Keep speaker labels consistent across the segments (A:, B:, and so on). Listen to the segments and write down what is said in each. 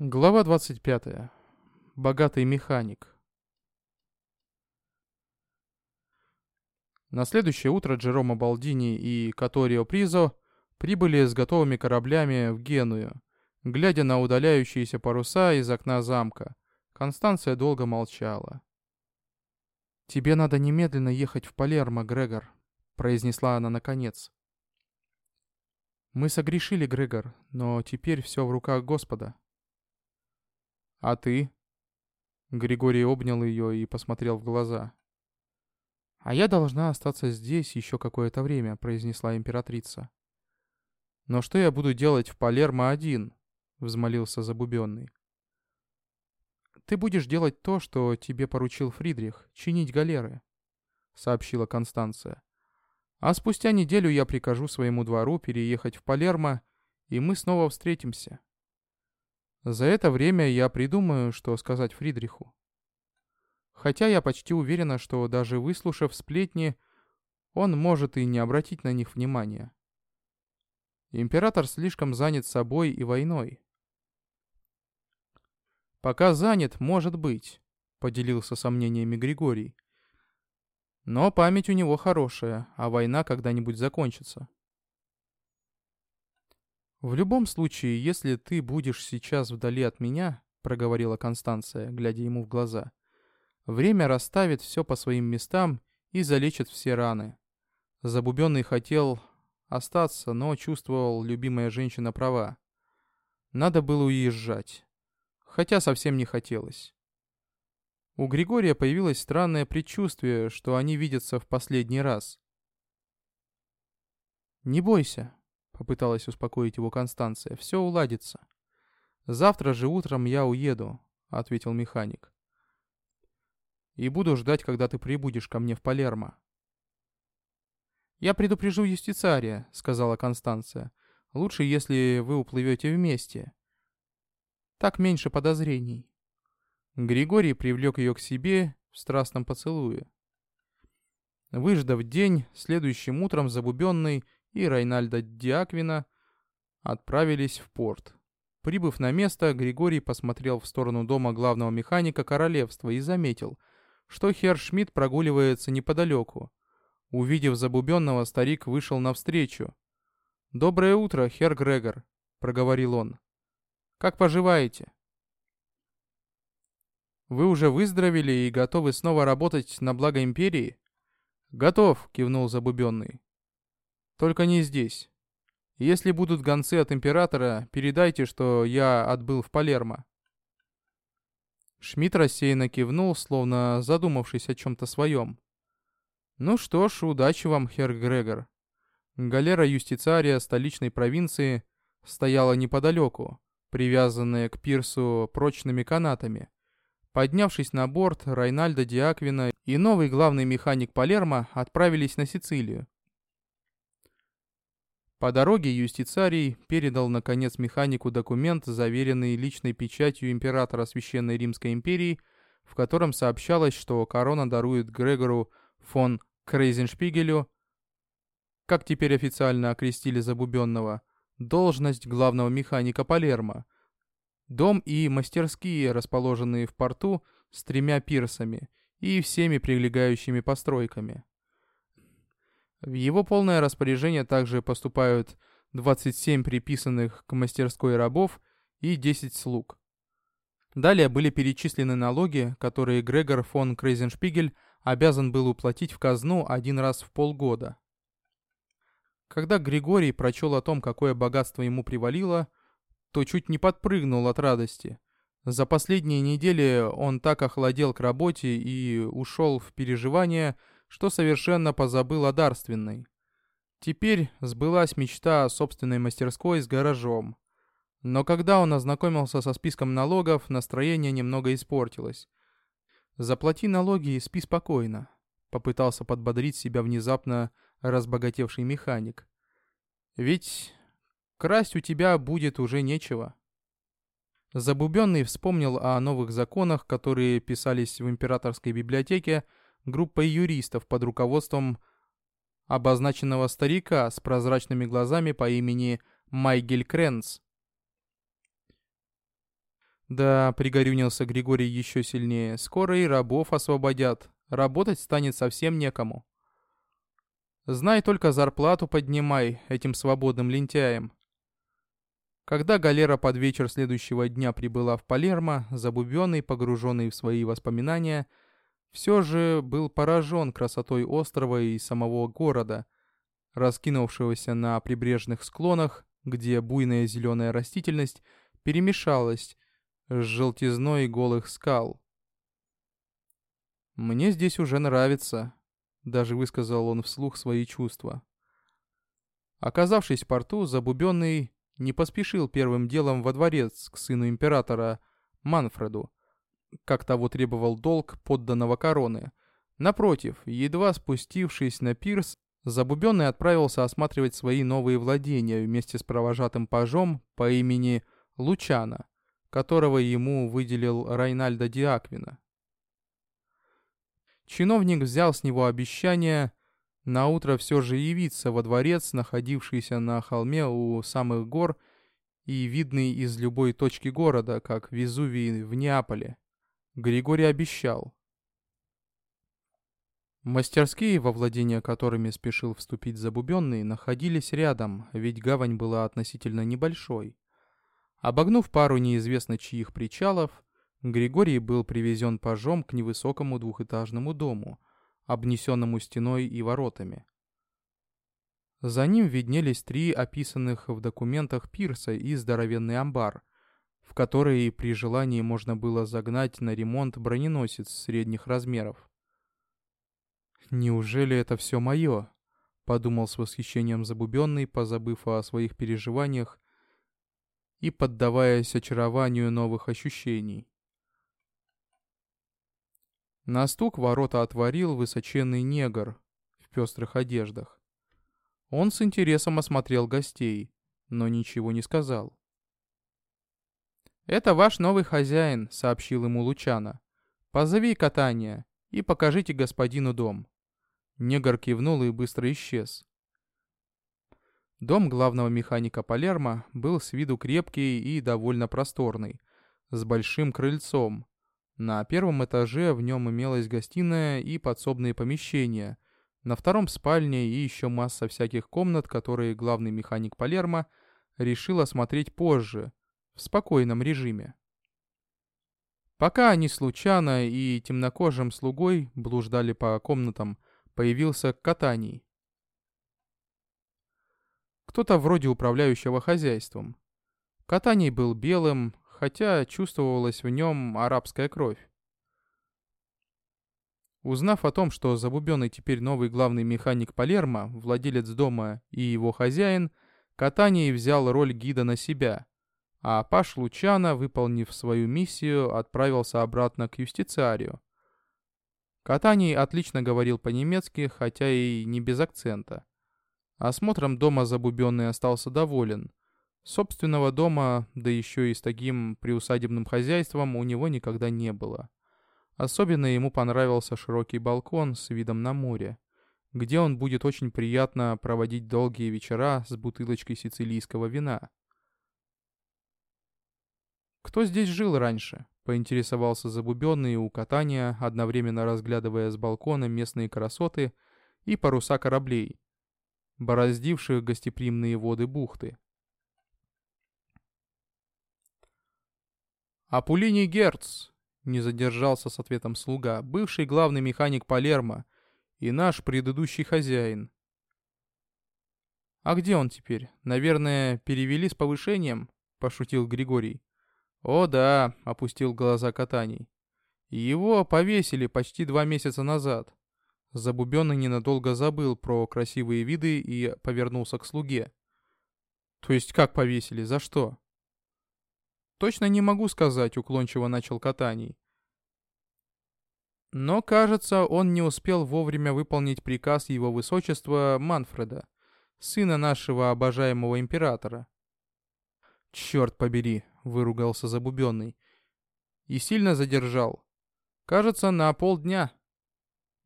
A: Глава 25. Богатый механик. На следующее утро Джеромо Балдини и Каторио Призо прибыли с готовыми кораблями в Геную. Глядя на удаляющиеся паруса из окна замка, Констанция долго молчала. «Тебе надо немедленно ехать в Палермо, Грегор», — произнесла она наконец. «Мы согрешили, Грегор, но теперь все в руках Господа». «А ты?» Григорий обнял ее и посмотрел в глаза. «А я должна остаться здесь еще какое-то время», — произнесла императрица. «Но что я буду делать в Палермо один?» — взмолился Забубенный. «Ты будешь делать то, что тебе поручил Фридрих, чинить галеры», — сообщила Констанция. «А спустя неделю я прикажу своему двору переехать в Палермо, и мы снова встретимся». За это время я придумаю, что сказать Фридриху. Хотя я почти уверена, что даже выслушав сплетни, он может и не обратить на них внимания. Император слишком занят собой и войной. «Пока занят, может быть», — поделился сомнениями Григорий. «Но память у него хорошая, а война когда-нибудь закончится». «В любом случае, если ты будешь сейчас вдали от меня», — проговорила Констанция, глядя ему в глаза, — «время расставит все по своим местам и залечит все раны». Забубенный хотел остаться, но чувствовал любимая женщина права. Надо было уезжать. Хотя совсем не хотелось. У Григория появилось странное предчувствие, что они видятся в последний раз. «Не бойся», Попыталась успокоить его Констанция. «Все уладится». «Завтра же утром я уеду», — ответил механик. «И буду ждать, когда ты прибудешь ко мне в Палермо». «Я предупрежу юстициария», — сказала Констанция. «Лучше, если вы уплывете вместе. Так меньше подозрений». Григорий привлек ее к себе в страстном поцелуе. Выждав день, следующим утром забубенный и Райнальдо Диаквина отправились в порт. Прибыв на место, Григорий посмотрел в сторону дома главного механика королевства и заметил, что Херр Шмидт прогуливается неподалеку. Увидев забубенного, старик вышел навстречу. «Доброе утро, Херр Грегор», — проговорил он. «Как поживаете?» «Вы уже выздоровели и готовы снова работать на благо Империи?» «Готов», — кивнул забубенный. Только не здесь. Если будут гонцы от императора, передайте, что я отбыл в Палермо». Шмидт рассеянно кивнул, словно задумавшись о чем-то своем. «Ну что ж, удачи вам, хер Грегор». Галера юстицария столичной провинции стояла неподалеку, привязанная к пирсу прочными канатами. Поднявшись на борт, Райнальдо Диаквина и новый главный механик Палермо отправились на Сицилию. По дороге юстицарий передал, наконец, механику документ, заверенный личной печатью императора Священной Римской империи, в котором сообщалось, что корона дарует Грегору фон Крейзеншпигелю, как теперь официально окрестили забубенного, должность главного механика Палермо, дом и мастерские, расположенные в порту с тремя пирсами и всеми прилегающими постройками. В его полное распоряжение также поступают 27 приписанных к мастерской рабов и 10 слуг. Далее были перечислены налоги, которые Грегор фон Крейзеншпигель обязан был уплатить в казну один раз в полгода. Когда Григорий прочел о том, какое богатство ему привалило, то чуть не подпрыгнул от радости. За последние недели он так охладел к работе и ушел в переживания, что совершенно позабыл о дарственной. Теперь сбылась мечта о собственной мастерской с гаражом. Но когда он ознакомился со списком налогов, настроение немного испортилось. «Заплати налоги и спи спокойно», — попытался подбодрить себя внезапно разбогатевший механик. «Ведь красть у тебя будет уже нечего». Забубенный вспомнил о новых законах, которые писались в императорской библиотеке, группой юристов под руководством обозначенного старика с прозрачными глазами по имени Майгель Кренц. Да, пригорюнился Григорий еще сильнее. Скоро и рабов освободят. Работать станет совсем некому. Знай только зарплату поднимай этим свободным лентяям. Когда галера под вечер следующего дня прибыла в Палермо, забубенный, погруженный в свои воспоминания, все же был поражен красотой острова и самого города, раскинувшегося на прибрежных склонах, где буйная зеленая растительность перемешалась с желтизной голых скал. «Мне здесь уже нравится», — даже высказал он вслух свои чувства. Оказавшись в порту, Забубенный не поспешил первым делом во дворец к сыну императора Манфреду, как того требовал долг подданного короны. Напротив, едва спустившись на пирс, Забубенный отправился осматривать свои новые владения вместе с провожатым пажом по имени Лучана, которого ему выделил Райнальдо Диаквина. Чиновник взял с него обещание на утро все же явиться во дворец, находившийся на холме у самых гор и видный из любой точки города, как Везувий в Неаполе. Григорий обещал. Мастерские, во владение которыми спешил вступить Забубенный, находились рядом, ведь гавань была относительно небольшой. Обогнув пару неизвестно чьих причалов, Григорий был привезен пажом к невысокому двухэтажному дому, обнесенному стеной и воротами. За ним виднелись три описанных в документах пирса и здоровенный амбар, в который при желании можно было загнать на ремонт броненосец средних размеров. «Неужели это все мое?» — подумал с восхищением Забубенный, позабыв о своих переживаниях и поддаваясь очарованию новых ощущений. На стук ворота отворил высоченный негр в пестрых одеждах. Он с интересом осмотрел гостей, но ничего не сказал. «Это ваш новый хозяин», — сообщил ему Лучана. «Позови катание и покажите господину дом». Негр кивнул и быстро исчез. Дом главного механика Палермо был с виду крепкий и довольно просторный, с большим крыльцом, на первом этаже в нем имелась гостиная и подсобные помещения. На втором спальня и еще масса всяких комнат, которые главный механик Палермо решил осмотреть позже, в спокойном режиме. Пока они случайно и темнокожим слугой блуждали по комнатам, появился Катаний. Кто-то вроде управляющего хозяйством. Катаний был белым, хотя чувствовалась в нем арабская кровь. Узнав о том, что Забубенный теперь новый главный механик Палермо, владелец дома и его хозяин, Катаний взял роль гида на себя, а Паш Лучана, выполнив свою миссию, отправился обратно к юстициарию. Катаний отлично говорил по-немецки, хотя и не без акцента. Осмотром дома Забубенный остался доволен. Собственного дома, да еще и с таким приусадебным хозяйством, у него никогда не было. Особенно ему понравился широкий балкон с видом на море, где он будет очень приятно проводить долгие вечера с бутылочкой сицилийского вина. «Кто здесь жил раньше?» — поинтересовался забубенный у катания, одновременно разглядывая с балкона местные красоты и паруса кораблей, бороздивших гостеприимные воды бухты. «Апулини Герц!» — не задержался с ответом слуга, бывший главный механик Палермо и наш предыдущий хозяин. «А где он теперь? Наверное, перевели с повышением?» — пошутил Григорий. «О да», — опустил глаза Катаний. «Его повесили почти два месяца назад». Забубенный ненадолго забыл про красивые виды и повернулся к слуге. «То есть как повесили? За что?» «Точно не могу сказать», — уклончиво начал Катаний. Но, кажется, он не успел вовремя выполнить приказ его высочества Манфреда, сына нашего обожаемого императора. «Черт побери!» — выругался Забубенный. «И сильно задержал. Кажется, на полдня».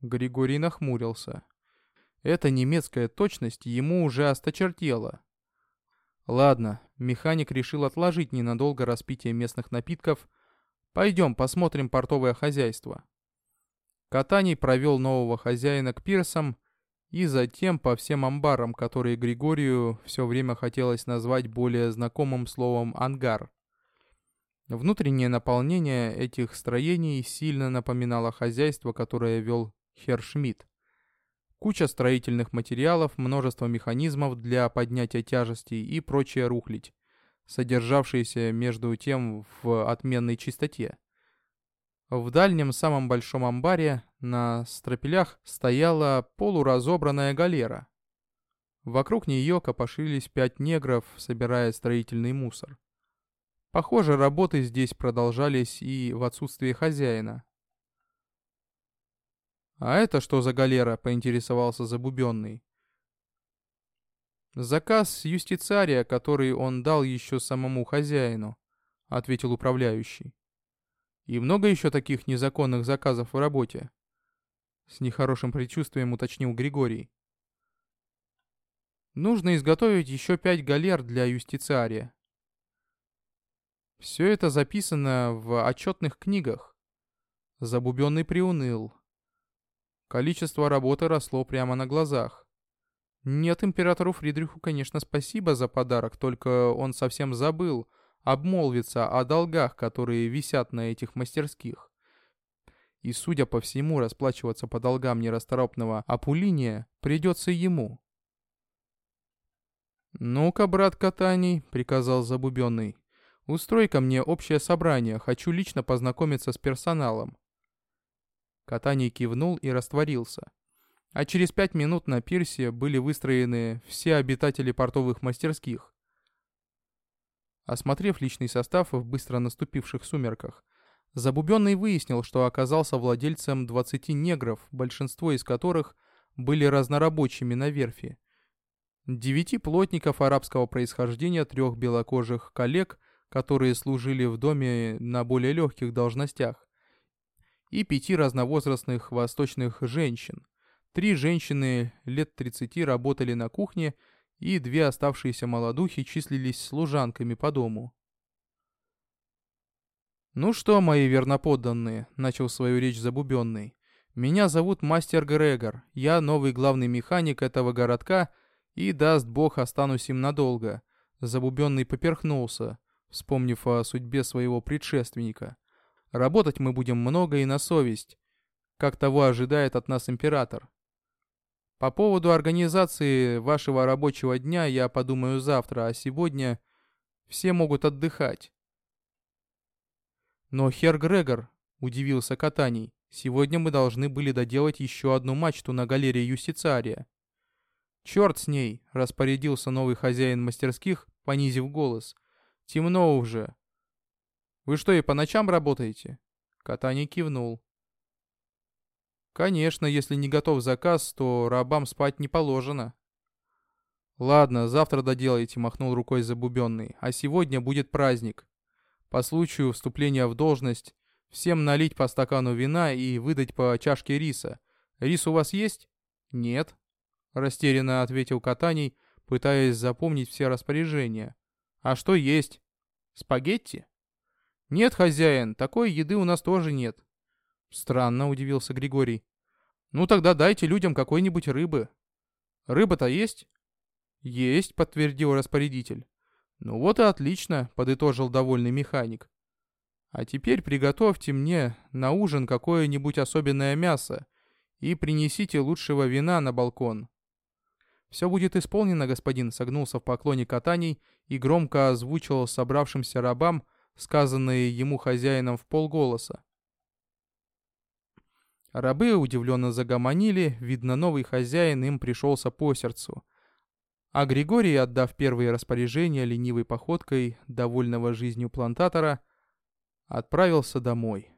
A: Григорий нахмурился. Эта немецкая точность ему уже осточертела. «Ладно, механик решил отложить ненадолго распитие местных напитков. «Пойдем, посмотрим портовое хозяйство». Катаний провел нового хозяина к пирсам и затем по всем амбарам, которые Григорию все время хотелось назвать более знакомым словом «ангар». Внутреннее наполнение этих строений сильно напоминало хозяйство, которое вел Хершмидт. Куча строительных материалов, множество механизмов для поднятия тяжестей и прочая рухлить, содержавшаяся между тем в отменной чистоте. В дальнем самом большом амбаре на стропелях стояла полуразобранная галера. Вокруг нее копошились пять негров, собирая строительный мусор. Похоже, работы здесь продолжались и в отсутствие хозяина. «А это что за галера?» — поинтересовался Забубенный. «Заказ юстицария, который он дал еще самому хозяину», — ответил управляющий. «И много еще таких незаконных заказов в работе?» С нехорошим предчувствием уточнил Григорий. «Нужно изготовить еще пять галер для юстициария». Все это записано в отчетных книгах. Забубенный приуныл. Количество работы росло прямо на глазах. Нет, императору Фридриху, конечно, спасибо за подарок, только он совсем забыл обмолвиться о долгах, которые висят на этих мастерских. И, судя по всему, расплачиваться по долгам нерасторопного Апулиния придется ему. «Ну-ка, брат Катаний», — приказал Забубенный, — «устрой ко мне общее собрание, хочу лично познакомиться с персоналом». Катаний кивнул и растворился. А через пять минут на пирсе были выстроены все обитатели портовых мастерских. Осмотрев личный состав в быстро наступивших сумерках, Забубенный выяснил, что оказался владельцем 20 негров, большинство из которых были разнорабочими на верфи. Девяти плотников арабского происхождения, трех белокожих коллег, которые служили в доме на более легких должностях, и пяти разновозрастных восточных женщин. Три женщины лет 30 работали на кухне, и две оставшиеся молодухи числились служанками по дому. «Ну что, мои верноподданные», — начал свою речь Забубенный, — «меня зовут Мастер Грегор, я новый главный механик этого городка, и, даст бог, останусь им надолго». Забубенный поперхнулся, вспомнив о судьбе своего предшественника. Работать мы будем много и на совесть, как того ожидает от нас император. По поводу организации вашего рабочего дня я подумаю завтра, а сегодня все могут отдыхать. Но, хер Грегор, удивился Катаний, сегодня мы должны были доделать еще одну мачту на галерее Юстициария. Черт с ней, распорядился новый хозяин мастерских, понизив голос. Темно уже, вы что, и по ночам работаете?» Катани кивнул. «Конечно, если не готов заказ, то рабам спать не положено». «Ладно, завтра доделайте», — махнул рукой забубенный. «А сегодня будет праздник. По случаю вступления в должность всем налить по стакану вина и выдать по чашке риса. Рис у вас есть?» «Нет», — растерянно ответил Катаний, пытаясь запомнить все распоряжения. «А что есть? Спагетти?» «Нет, хозяин, такой еды у нас тоже нет». «Странно», — удивился Григорий. «Ну тогда дайте людям какой-нибудь рыбы». «Рыба-то есть?» «Есть», — подтвердил распорядитель. «Ну вот и отлично», — подытожил довольный механик. «А теперь приготовьте мне на ужин какое-нибудь особенное мясо и принесите лучшего вина на балкон». «Все будет исполнено, господин», — согнулся в поклоне катаний и громко озвучил собравшимся рабам сказанные ему хозяином в полголоса. Рабы удивленно загомонили, видно, новый хозяин им пришелся по сердцу. А Григорий, отдав первые распоряжения ленивой походкой довольного жизнью плантатора, отправился домой.